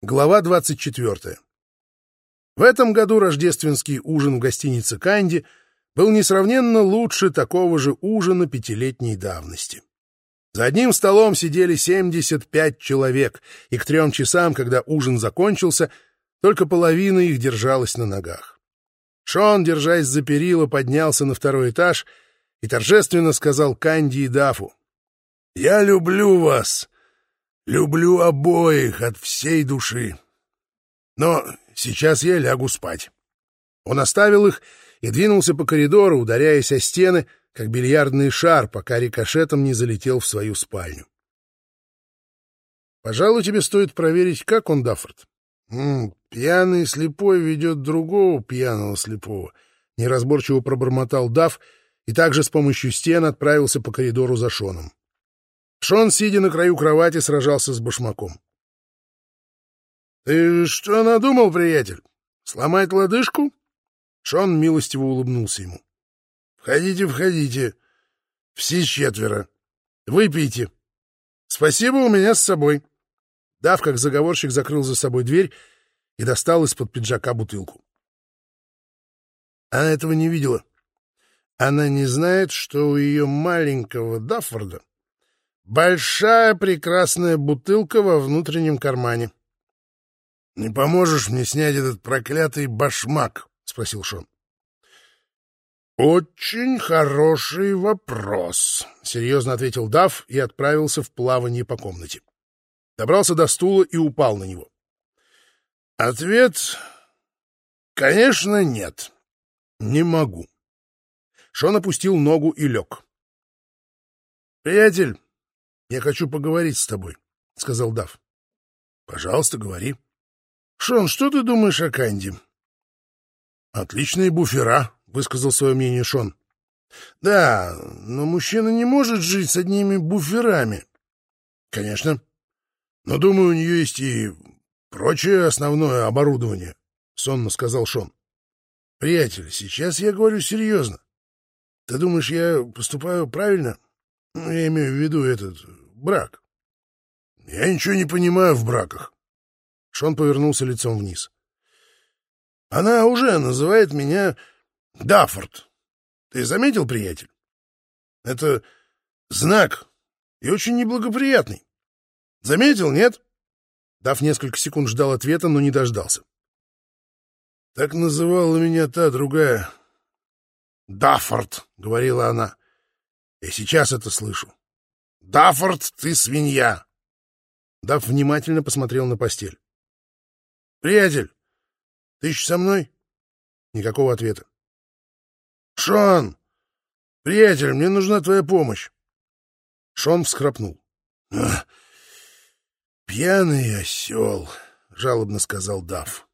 Глава 24. В этом году рождественский ужин в гостинице «Канди» был несравненно лучше такого же ужина пятилетней давности. За одним столом сидели 75 человек, и к трем часам, когда ужин закончился, только половина их держалась на ногах. Шон, держась за перила, поднялся на второй этаж и торжественно сказал Канди и Дафу. «Я люблю вас!» Люблю обоих от всей души. Но сейчас я лягу спать. Он оставил их и двинулся по коридору, ударяясь о стены, как бильярдный шар, пока рикошетом не залетел в свою спальню. Пожалуй, тебе стоит проверить, как он, Даффорд. Пьяный слепой ведет другого пьяного слепого. Неразборчиво пробормотал Дафф и также с помощью стен отправился по коридору за Шоном. Шон, сидя на краю кровати, сражался с башмаком. — Ты что надумал, приятель? Сломать лодыжку? Шон милостиво улыбнулся ему. — Входите, входите. Все четверо. Выпейте. Спасибо, у меня с собой. Дав, как заговорщик, закрыл за собой дверь и достал из-под пиджака бутылку. Она этого не видела. Она не знает, что у ее маленького Даффорда Большая прекрасная бутылка во внутреннем кармане. — Не поможешь мне снять этот проклятый башмак? — спросил Шон. — Очень хороший вопрос, — серьезно ответил Дав и отправился в плавание по комнате. Добрался до стула и упал на него. Ответ — конечно, нет. Не могу. Шон опустил ногу и лег. — Приятель, я хочу поговорить с тобой, — сказал Дав. — Пожалуйста, говори. — Шон, что ты думаешь о Канди? — Отличные буфера, — высказал свое мнение Шон. — Да, но мужчина не может жить с одними буферами. — Конечно. Но, думаю, у нее есть и прочее основное оборудование, — сонно сказал Шон. — Приятель, сейчас я говорю серьезно. Ты думаешь, я поступаю правильно? Ну, я имею в виду этот брак. Я ничего не понимаю в браках. Шон повернулся лицом вниз. Она уже называет меня Даффорд. Ты заметил, приятель? Это знак и очень неблагоприятный. Заметил, нет? Дав несколько секунд ждал ответа, но не дождался. Так называла меня та другая. Даффорд, говорила она. Я сейчас это слышу. Даффорд, ты свинья!» Дафф внимательно посмотрел на постель. «Приятель, ты еще со мной?» Никакого ответа. «Шон! Приятель, мне нужна твоя помощь!» Шон всхрапнул. «Пьяный осел!» — жалобно сказал Дафф.